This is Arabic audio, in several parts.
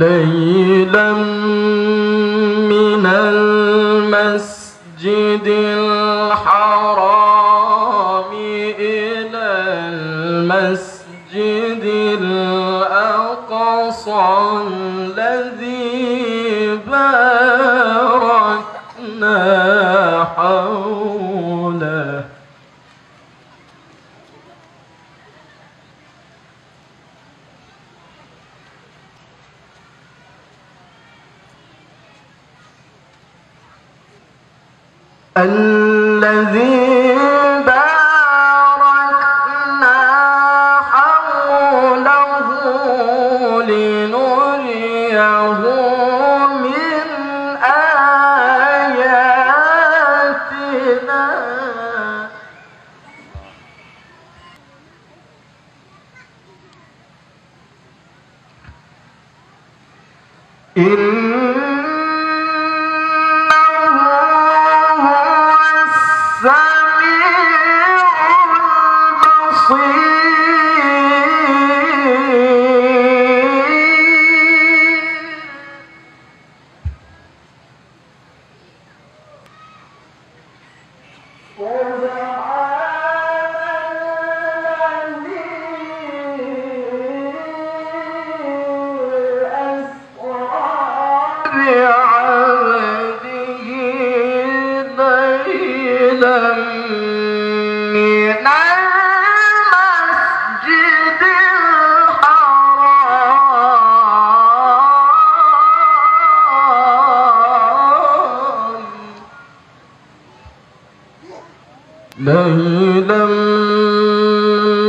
ليلا من المسجد الحرام إلى المسجد الأقصى الذي باركنا حوله. الذي باركنا حوله لنريه من آياتنا. إنه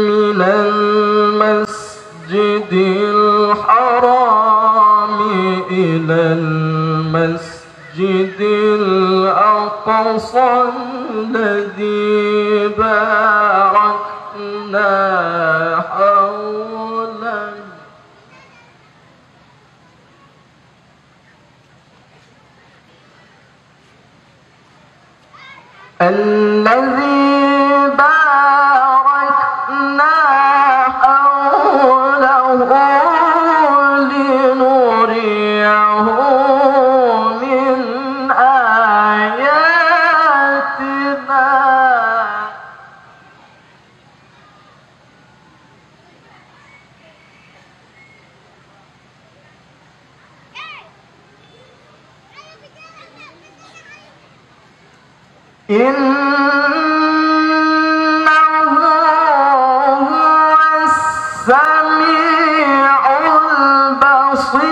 من المسجد الحرام إلى المسجد الأقصى الذي باركنا حوله. الذي السميع البصير.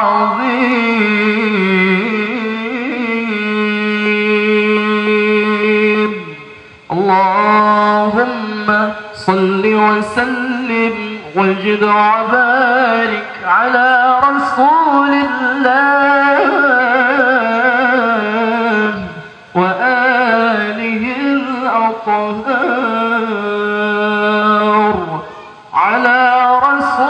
العظيم. اللهم صل وسلم وجد وبارك على رسول الله وآله الأطهار. على رسول